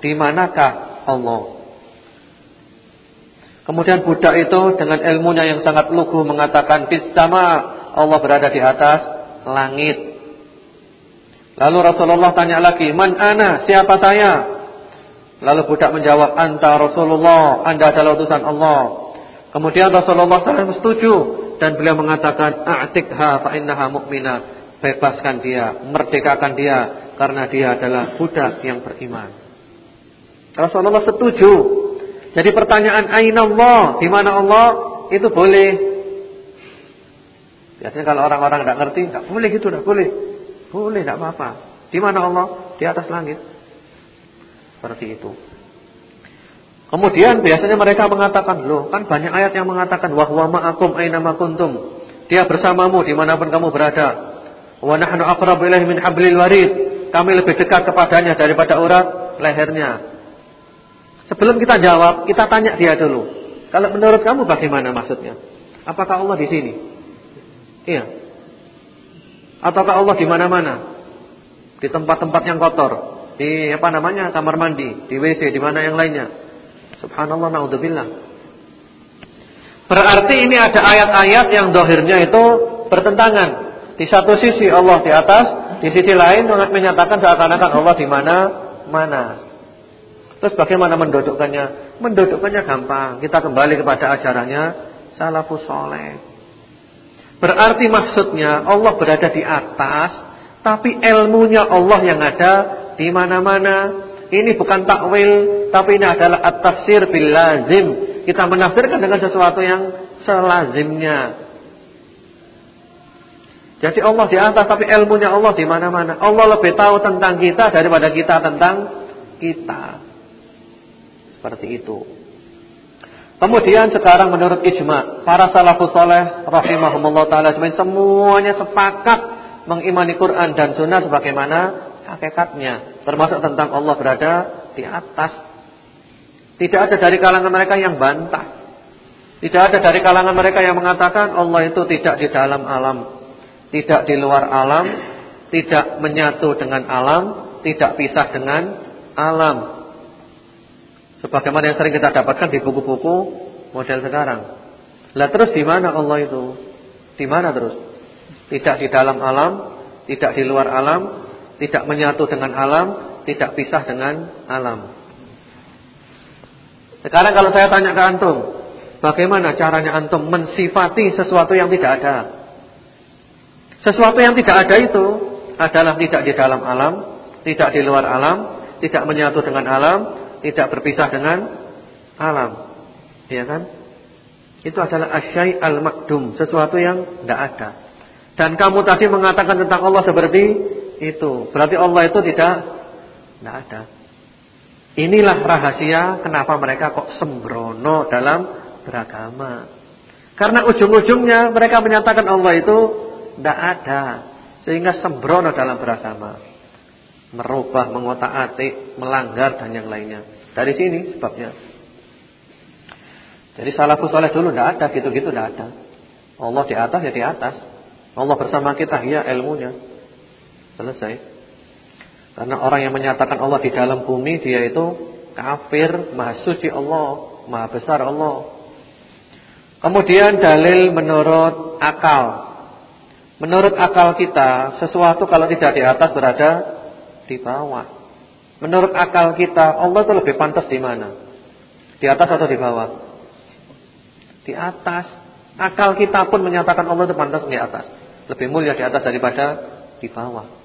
Di manakah Allah? Kemudian budak itu dengan ilmunya yang sangat lugu mengatakan bis sama Allah berada di atas langit. Lalu Rasulullah tanya lagi, "Man ana? Siapa saya?" Lalu budak menjawab, "Anta Rasulullah, Anda adalah utusan Allah." Kemudian Rasulullah SAW setuju dan beliau mengatakan, "A'tikha fa innaha mu'minah." Bebaskan dia, merdekakan dia karena dia adalah budak yang beriman. Rasulullah setuju. Jadi pertanyaan aina Allah, di mana Allah? Itu boleh Biasanya kalau orang-orang tidak ngerti, tidak boleh gitu, tidak boleh. Boleh, tidak apa-apa. Di mana Allah? Di atas langit. Seperti itu. Kemudian biasanya mereka mengatakan, loh kan banyak ayat yang mengatakan, wahwa ma'akum aina kuntum. Dia bersamamu di mana pun kamu berada. Wa nahnu aqrabu ilaihi min hablil warid. Kami lebih dekat kepadanya daripada urat lehernya. Sebelum kita jawab, kita tanya dia dulu. Kalau menurut kamu bagaimana maksudnya? Apakah Allah di sini? Iya. Ataukah Allah di mana-mana? Di tempat-tempat yang kotor, di apa namanya? kamar mandi, di WC, di mana yang lainnya. Subhanallah naudzubillah. Berarti ini ada ayat-ayat yang dohirnya itu bertentangan. Di satu sisi Allah di atas, di sisi lain menyatakan seakan-akan Allah di mana-mana. Terus bagaimana mendudukkannya? Mendudukkannya gampang. Kita kembali kepada ajarannya salafus soleh. Berarti maksudnya Allah berada di atas, tapi ilmunya Allah yang ada di mana-mana. Ini bukan takwil, tapi ini adalah at-tafsir bil lazim. Kita menafsirkan dengan sesuatu yang selazimnya. Jadi Allah di atas tapi ilmunya Allah di mana-mana. Allah lebih tahu tentang kita daripada kita tentang kita. Seperti itu. Kemudian sekarang menurut ijma, para salafus saleh rahimahumullah taala semuanya sepakat mengimani Quran dan sunnah sebagaimana hakikatnya, termasuk tentang Allah berada di atas. Tidak ada dari kalangan mereka yang bantah. Tidak ada dari kalangan mereka yang mengatakan Allah itu tidak di dalam alam, tidak di luar alam, tidak menyatu dengan alam, tidak pisah dengan alam. Sebagaimana yang sering kita dapatkan di buku-buku model sekarang. Lah terus di mana Allah itu? Di mana terus? Tidak di dalam alam, tidak di luar alam, tidak menyatu dengan alam, tidak pisah dengan alam. Sekarang kalau saya tanya ke antum, bagaimana caranya antum mensifati sesuatu yang tidak ada? Sesuatu yang tidak ada itu adalah tidak di dalam alam, tidak di luar alam, tidak menyatu dengan alam, tidak berpisah dengan alam. Ya kan? Itu adalah asyai al-makdum, sesuatu yang tidak ada. Dan kamu tadi mengatakan tentang Allah seperti itu. Berarti Allah itu tidak tidak ada. Inilah rahasia kenapa mereka kok sembrono dalam beragama. Karena ujung-ujungnya mereka menyatakan Allah itu tidak ada. Sehingga sembrono dalam beragama. Merubah, mengotak-atik, melanggar dan yang lainnya. Dari sini sebabnya. Jadi salafus soleh dulu tidak ada, gitu-gitu tidak ada. Allah di atas ya di atas. Allah bersama kita ya ilmunya. Selesai. Karena orang yang menyatakan Allah di dalam bumi dia itu kafir, maha suci Allah, maha besar Allah. Kemudian dalil menurut akal. Menurut akal kita, sesuatu kalau tidak di atas berada di bawah. Menurut akal kita, Allah itu lebih pantas di mana? Di atas atau di bawah? Di atas. Akal kita pun menyatakan Allah itu pantas di atas. Lebih mulia di atas daripada di bawah.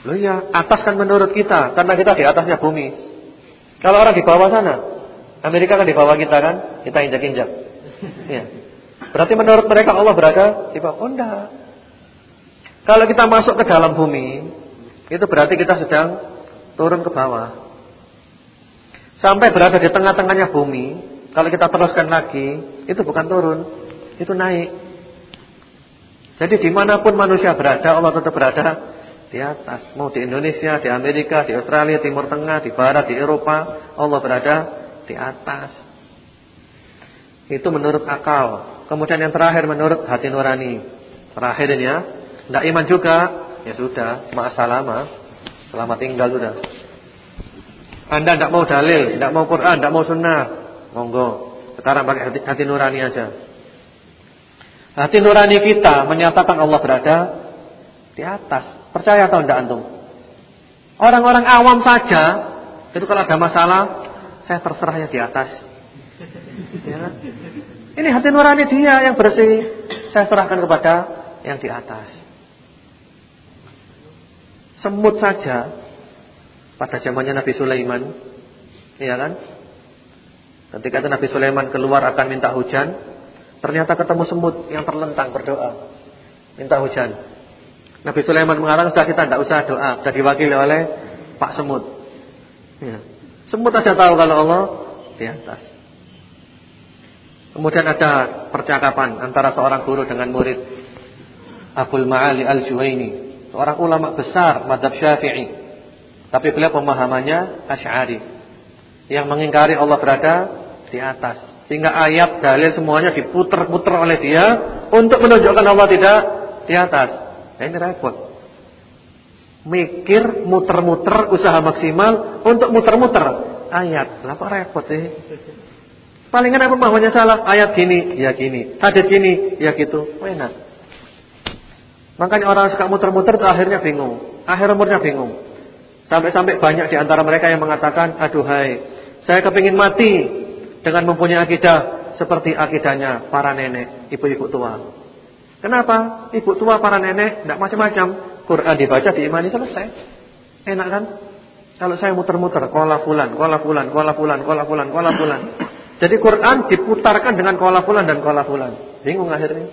Loh ya, atas kan menurut kita, karena kita di atasnya bumi. Kalau orang di bawah sana, Amerika kan di bawah kita kan, kita injak-injak. Ya. Berarti menurut mereka Allah berada di bawah. Oh, enggak. Kalau kita masuk ke dalam bumi, itu berarti kita sedang turun ke bawah. Sampai berada di tengah-tengahnya bumi, kalau kita teruskan lagi, itu bukan turun, itu naik. Jadi di mana pun manusia berada, Allah tetap berada di atas. Mau di Indonesia, di Amerika, di Australia, Timur Tengah, di Barat, di Eropa, Allah berada di atas. Itu menurut akal. Kemudian yang terakhir menurut hati nurani. Terakhirnya, tidak iman juga, ya sudah, ma'asalama. Selamat tinggal sudah. Anda tidak mau dalil, tidak mau Quran, tidak mau sunnah. Monggo. Sekarang pakai hati, hati nurani aja. Hati nurani kita menyatakan Allah berada di atas. Percaya atau tidak antum? Orang-orang awam saja, itu kalau ada masalah, saya terserahnya di atas. Ya. Kan? Ini hati nurani dia yang bersih. Saya serahkan kepada yang di atas. Semut saja pada zamannya Nabi Sulaiman, iya kan? Ketika itu Nabi Sulaiman keluar akan minta hujan, ternyata ketemu semut yang terlentang berdoa, minta hujan. Nabi Sulaiman mengarang sudah kita tidak usah doa, sudah diwakili oleh Pak Semut. Ya. Semut saja tahu kalau Allah di atas. Kemudian ada percakapan antara seorang guru dengan murid Abdul Ma'ali Al-Juwaini, seorang ulama besar madhab Syafi'i. Tapi beliau pemahamannya Asy'ari. Yang mengingkari Allah berada di atas. Sehingga ayat dalil semuanya diputer-puter oleh dia untuk menunjukkan Allah tidak di atas. Nah, ini repot. Mikir, muter-muter, usaha maksimal untuk muter-muter ayat. Lah repot sih? Palingan apa pemahamannya salah? Ayat gini, ya gini. Hadis gini, ya gitu. Enak. Makanya orang suka muter-muter akhirnya bingung. Akhir umurnya bingung. Sampai-sampai banyak di antara mereka yang mengatakan, aduhai, saya kepingin mati dengan mempunyai akidah seperti akidahnya para nenek, ibu-ibu tua. Kenapa? Ibu tua, para nenek, tidak macam-macam. Quran dibaca, diimani, selesai. Enak kan? Kalau saya muter-muter, kola fulan, kola fulan, kola fulan, kola fulan, kola fulan. Jadi Quran diputarkan dengan kola fulan dan kola fulan. Bingung akhirnya.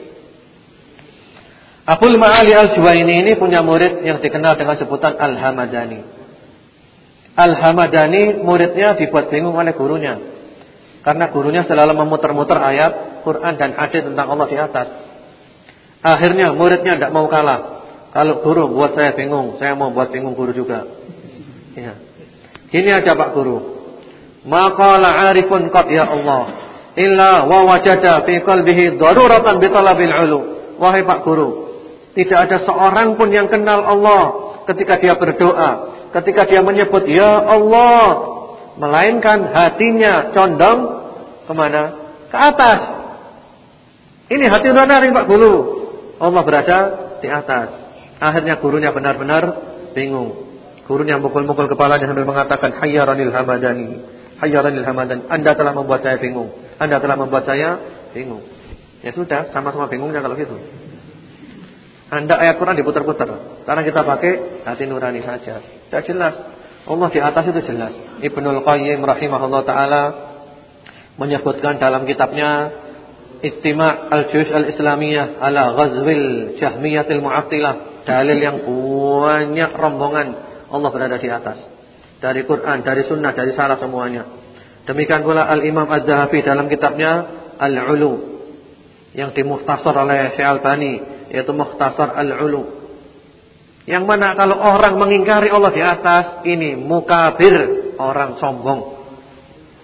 Abdul Ma'ali Al-Juwaini ini punya murid yang dikenal dengan sebutan Al-Hamadani. Al-Hamadani muridnya dibuat bingung oleh gurunya. Karena gurunya selalu memutar-mutar ayat Quran dan hadis tentang Allah di atas. Akhirnya muridnya tidak mau kalah. Kalau guru buat saya bingung, saya mau buat bingung guru juga. Ya. Gini aja Pak Guru. Maqala arifun qad ya Allah illa wa wajada fi qalbihi daruratan bi talabil ulu. Wahai Pak Guru, tidak ada seorang pun yang kenal Allah ketika dia berdoa, ketika dia menyebut ya Allah, melainkan hatinya condong ke mana? Ke atas. Ini hati nurani Pak Guru. Allah berada di atas. Akhirnya gurunya benar-benar bingung. Gurunya mukul-mukul kepalanya sambil mengatakan hayyaranil hamadani. Hayyaranil hamadan. Anda telah membuat saya bingung. Anda telah membuat saya bingung. Ya sudah, sama-sama bingungnya kalau gitu. Anda ayat Quran diputar-putar. Sekarang kita pakai hati nurani saja. Tidak jelas. Allah di atas itu jelas. Ibnul Qayyim rahimahullah taala menyebutkan dalam kitabnya Istima' al-Juyush al-Islamiyah ala ghazwil Jahmiyatil Mu'attilah. Dalil yang banyak rombongan Allah berada di atas. Dari Quran, dari sunnah, dari salah semuanya. Demikian pula Al-Imam Az-Zahabi dalam kitabnya Al-Ulu. yang dimukhtasar oleh Syekh Albani yaitu Mukhtasar Al-Ulu. Yang mana kalau orang mengingkari Allah di atas ini mukabir, orang sombong,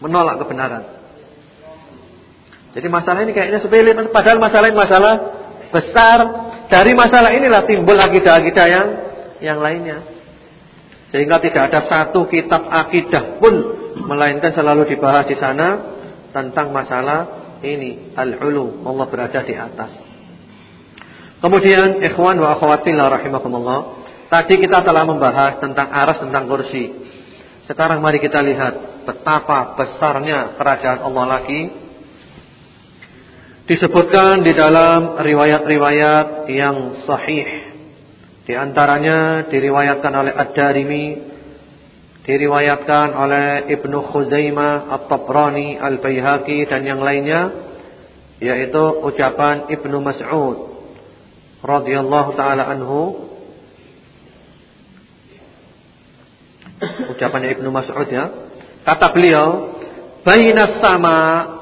menolak kebenaran. Jadi masalah ini kayaknya sepele padahal masalah ini masalah besar. Dari masalah inilah timbul akidah-akidah yang yang lainnya. Sehingga tidak ada satu kitab akidah pun melainkan selalu dibahas di sana tentang masalah ini al-ulu, Allah berada di atas. Kemudian ikhwan wa akhwat fillah rahimakumullah, tadi kita telah membahas tentang aras tentang kursi. Sekarang mari kita lihat betapa besarnya kerajaan Allah lagi. Disebutkan di dalam riwayat-riwayat yang sahih. Di antaranya diriwayatkan oleh Ad-Darimi, diriwayatkan oleh Ibnu Khuzaimah, At-Tabrani, Al-Baihaqi dan yang lainnya yaitu ucapan Ibnu Mas'ud radhiyallahu taala anhu. Ucapannya Ibnu Mas'ud ya. Kata beliau bainas sama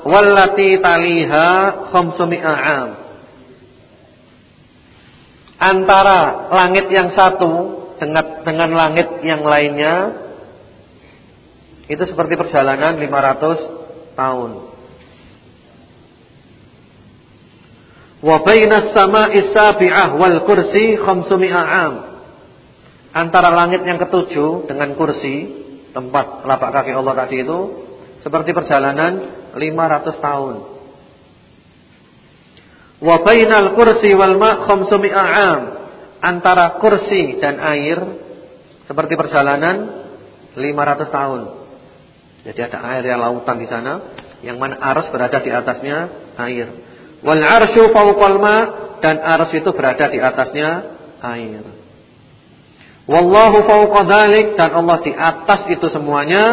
wallati taliha khamsumi'a am antara langit yang satu dengan dengan langit yang lainnya itu seperti perjalanan 500 tahun. Wa bainas sama'is sabi'ah wal kursi 500 am. Antara langit yang ketujuh dengan kursi tempat lapak kaki Allah tadi itu seperti perjalanan 500 tahun. Wa bainal kursi wal ma' khamsumi'a am. Antara kursi dan air seperti perjalanan 500 tahun. Jadi ada air yang lautan di sana yang mana aras berada di atasnya air. Wal arsyu fawqal ma' dan aras itu berada di atasnya air. Wallahu fawqa dan Allah di atas itu semuanya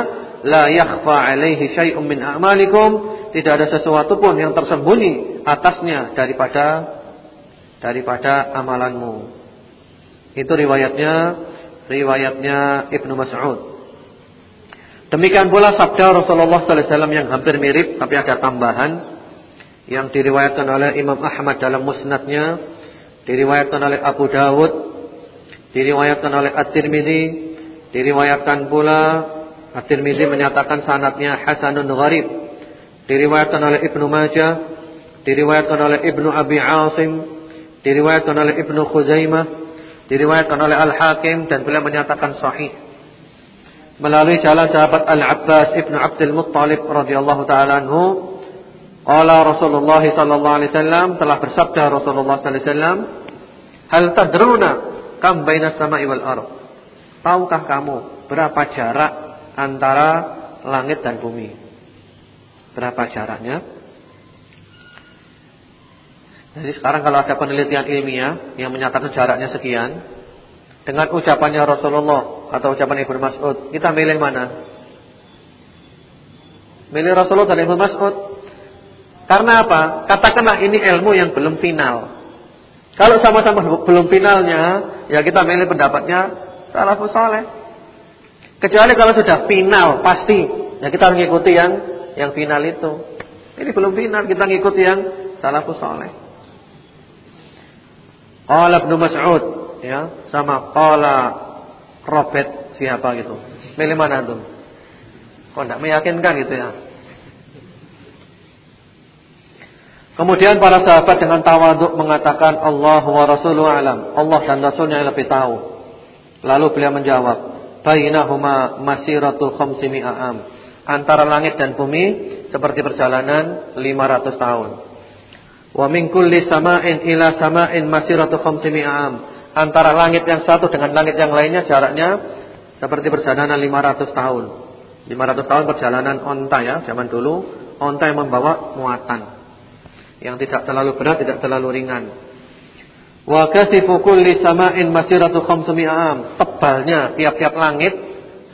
la yakhfa alaihi syai'un min a'malikum tidak ada sesuatu pun yang tersembunyi atasnya daripada daripada amalanmu. Itu riwayatnya riwayatnya Ibnu Mas'ud. Demikian pula sabda Rasulullah sallallahu alaihi wasallam yang hampir mirip tapi ada tambahan yang diriwayatkan oleh Imam Ahmad dalam musnadnya, diriwayatkan oleh Abu Dawud, diriwayatkan oleh At-Tirmizi, diriwayatkan pula At-Tirmizi menyatakan sanatnya hasanun gharib diriwayatkan oleh Ibnu Majah, diriwayatkan oleh Ibnu Abi Asim, diriwayatkan oleh Ibnu Khuzaimah, diriwayatkan oleh Al-Hakim dan beliau menyatakan sahih. Melalui jalan sahabat Al-Abbas Ibnu Abdul Muttalib radhiyallahu taala anhu, qala Rasulullah sallallahu alaihi wasallam telah bersabda Rasulullah sallallahu alaihi wasallam, "Hal tadruna kam bainas sama'i wal ardh?" Tahukah kamu berapa jarak antara langit dan bumi? Berapa jaraknya? Jadi sekarang kalau ada penelitian ilmiah yang menyatakan jaraknya sekian dengan ucapannya Rasulullah atau ucapan Ibnu Mas'ud, kita milih mana? Milih Rasulullah dan Ibnu Mas'ud. Karena apa? Katakanlah ini ilmu yang belum final. Kalau sama-sama belum finalnya, ya kita milih pendapatnya salafus saleh. Kecuali kalau sudah final pasti, ya kita harus mengikuti yang yang final itu. Ini belum final, kita ngikut yang salafus saleh. Qala Ibnu Mas'ud ya, sama qala Robert siapa gitu. Milih mana tuh? Kok enggak meyakinkan gitu ya? Kemudian para sahabat dengan tawaduk mengatakan Allah wa rasuluhu alam. Allah dan rasulnya yang lebih tahu. Lalu beliau menjawab, "Bainahuma masiratu khamsimi'a am." antara langit dan bumi seperti perjalanan 500 tahun. Wa min kulli sama'in ila sama'in masiratu khamsimi'a am. Antara langit yang satu dengan langit yang lainnya jaraknya seperti perjalanan 500 tahun. 500 tahun perjalanan onta ya, zaman dulu onta yang membawa muatan. Yang tidak terlalu berat, tidak terlalu ringan. Wa kasifu kulli sama'in masiratu khamsimi'a am. Tebalnya tiap-tiap langit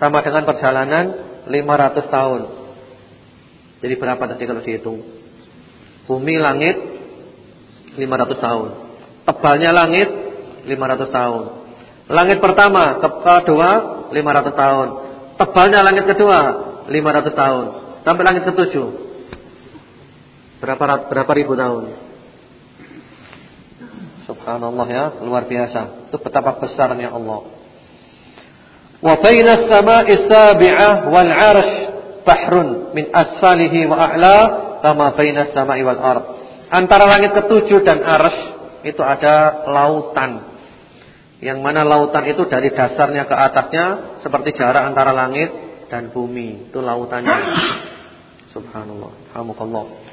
sama dengan perjalanan 500 tahun. Jadi berapa tadi kalau dihitung? Bumi langit 500 tahun. Tebalnya langit 500 tahun. Langit pertama, kedua 500 tahun. Tebalnya langit kedua 500 tahun. Sampai langit ketujuh. Berapa berapa ribu tahun? Subhanallah ya, luar biasa. Itu betapa besarnya Allah. Wa bainas samai sabi'ah wal 'arsy bahrun min asfalihi wa a'la kama bainas samai wal ard. Antara langit ketujuh dan arsy itu ada lautan. Yang mana lautan itu dari dasarnya ke atasnya seperti jarak antara langit dan bumi. Itu lautannya. Subhanallah. Alhamdulillah.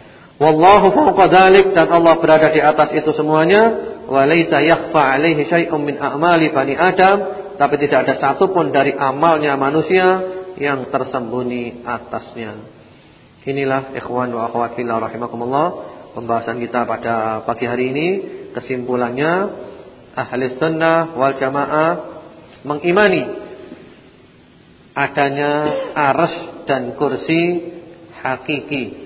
Wallahu fawqa dzalik dan Allah berada di atas itu semuanya. Wa laisa yakhfa 'alaihi syai'un min a'mali bani Adam. Tapi tidak ada satu pun dari amalnya manusia yang tersembunyi atasnya. Inilah ikhwan wa akhwat fillah rahimakumullah pembahasan kita pada pagi hari ini. Kesimpulannya ahli sunnah wal jamaah mengimani adanya aras dan kursi hakiki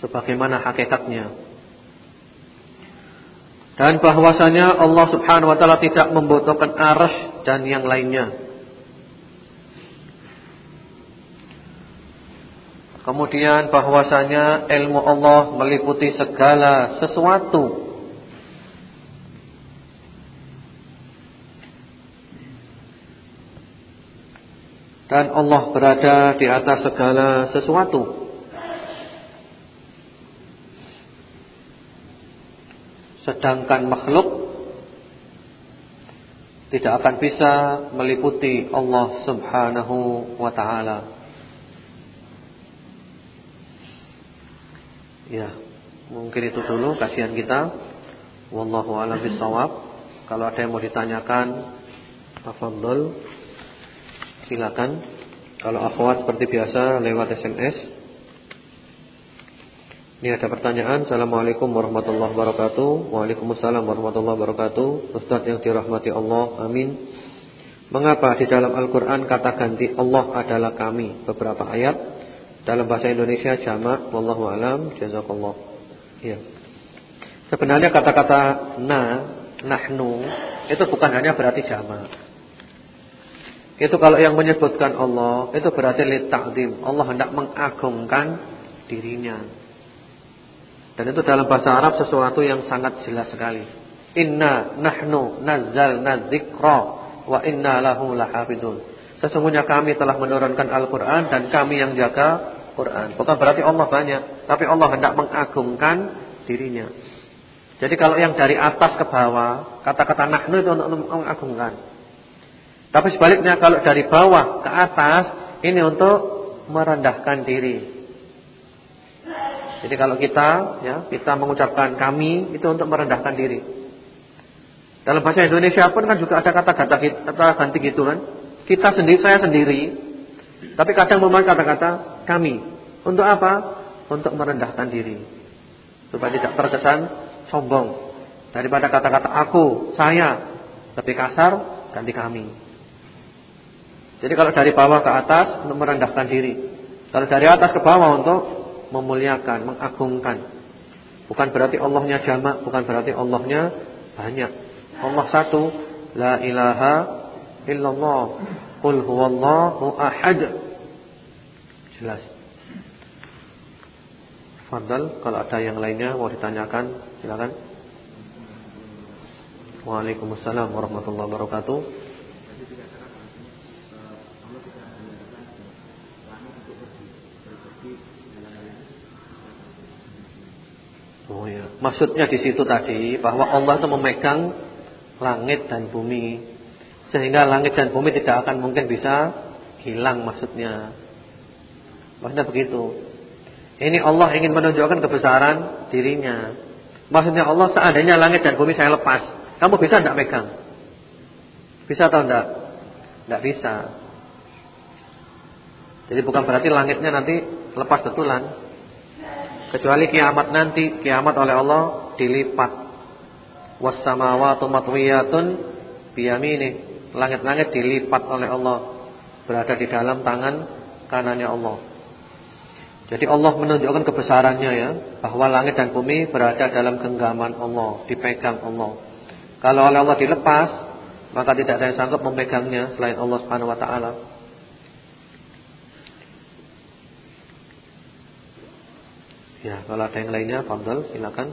sebagaimana hakikatnya. Dan bahwasanya Allah Subhanahu wa taala tidak membutuhkan arsy dan yang lainnya. Kemudian bahwasanya ilmu Allah meliputi segala sesuatu. Dan Allah berada di atas segala sesuatu. Sedangkan makhluk tidak akan bisa meliputi Allah Subhanahu wa taala. Ya, mungkin itu dulu kasihan kita. Wallahu a'lam bishawab. Kalau ada yang mau ditanyakan, tafadhol. Silakan. Kalau akhwat seperti biasa lewat SMS ini ada pertanyaan. Assalamualaikum warahmatullahi wabarakatuh. Waalaikumsalam warahmatullahi wabarakatuh. Ustaz yang dirahmati Allah. Amin. Mengapa di dalam Al-Quran kata ganti Allah adalah kami? Beberapa ayat dalam bahasa Indonesia jamak. Wallahu alam. Jazakallah. Ya. Sebenarnya kata-kata na, nahnu itu bukan hanya berarti jamak. Itu kalau yang menyebutkan Allah itu berarti li ta'zim. Allah hendak mengagungkan dirinya. Dan itu dalam bahasa Arab sesuatu yang sangat jelas sekali. Inna nahnu nazzalna dzikra wa inna lahu lahafidun. Sesungguhnya kami telah menurunkan Al-Qur'an dan kami yang jaga Quran. Bukan berarti Allah banyak, tapi Allah hendak mengagungkan dirinya. Jadi kalau yang dari atas ke bawah, kata-kata nahnu itu untuk mengagungkan. Tapi sebaliknya kalau dari bawah ke atas ini untuk merendahkan diri. Jadi kalau kita ya, kita mengucapkan kami itu untuk merendahkan diri. Dalam bahasa Indonesia pun kan juga ada kata-kata kata ganti gitu kan. Kita sendiri, saya sendiri. Tapi kadang memakai kata-kata kami. Untuk apa? Untuk merendahkan diri. Supaya tidak terkesan sombong. Daripada kata-kata aku, saya lebih kasar, ganti kami. Jadi kalau dari bawah ke atas untuk merendahkan diri. Kalau dari atas ke bawah untuk memuliakan, mengagungkan. Bukan berarti Allahnya jamak, bukan berarti Allahnya banyak. Allah satu, la ilaha illallah. Qul huwallahu ahad. Jelas. Fadal, kalau ada yang lainnya mau ditanyakan, silakan. Waalaikumsalam warahmatullahi wabarakatuh. Oh ya. Maksudnya di situ tadi bahwa Allah itu memegang langit dan bumi. Sehingga langit dan bumi tidak akan mungkin bisa hilang maksudnya. Maksudnya begitu. Ini Allah ingin menunjukkan kebesaran dirinya. Maksudnya Allah seandainya langit dan bumi saya lepas, kamu bisa tidak megang? Bisa atau tidak? Tidak bisa. Jadi bukan berarti langitnya nanti lepas betulan. Kecuali kiamat nanti, kiamat oleh Allah dilipat. Was samawati matwiyatun. Langit-langit dilipat oleh Allah, berada di dalam tangan kanannya Allah. Jadi Allah menunjukkan kebesarannya ya, bahwa langit dan bumi berada dalam genggaman Allah, dipegang Allah. Kalau oleh Allah dilepas, maka tidak ada yang sanggup memegangnya selain Allah Subhanahu wa taala. Ya, kalau ada yang lainnya, Fadl, silakan.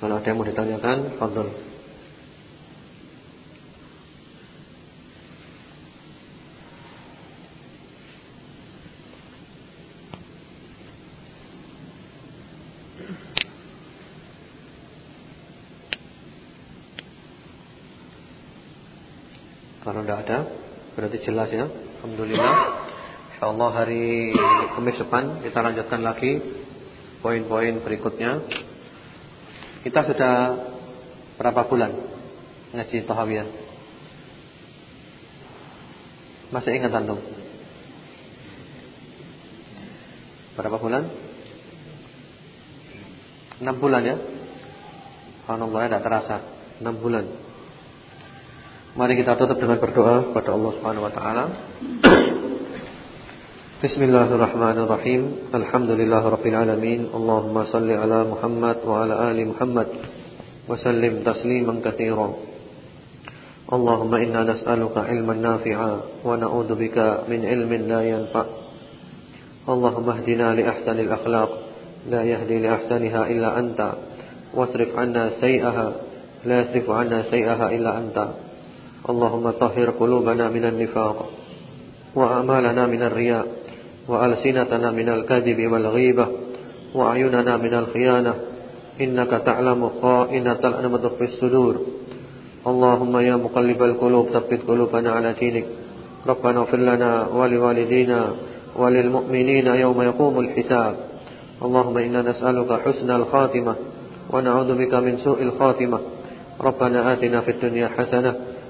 Kalau ada yang mau ditanyakan, Fadl. Ada, berarti jelas ya. Alhamdulillah. Insyaallah hari Kamis depan kita lanjutkan lagi poin-poin berikutnya. Kita sudah berapa bulan ngaji Tahawiyah? Masih ingat antum? Berapa bulan? 6 bulan ya? Subhanallah tidak terasa 6 bulan Mari kita tutup dengan berdoa kepada Allah Subhanahu wa taala. Bismillahirrahmanirrahim. Alhamdulillahirabbil alamin. Allahumma salli ala Muhammad wa ala ali Muhammad wa sallim tasliman katsiran. Allahumma inna nas'aluka ilman nafi'a wa na'udzu bika min ilmin la yanfa'. Allahumma ihdina li ahsanil akhlaq la yahdi li ahsaniha illa anta wasrif 'anna sayyi'aha la yasrifu 'anna sayyi'aha illa anta. اللهم طهر قلوبنا من النفاق وأعمالنا من الرياء وألسنتنا من الكذب والغيبة وأعيننا من الخيانة. إنك تعلم خائنة الأنمد في الصدور. اللهم يا مقلب القلوب ثبت قلوبنا على دينك. ربنا اغفر لنا ولوالدينا وللمؤمنين يوم يقوم الحساب. اللهم إنا نسألك حسن الخاتمة ونعوذ بك من سوء الخاتمة. ربنا آتنا في الدنيا حسنة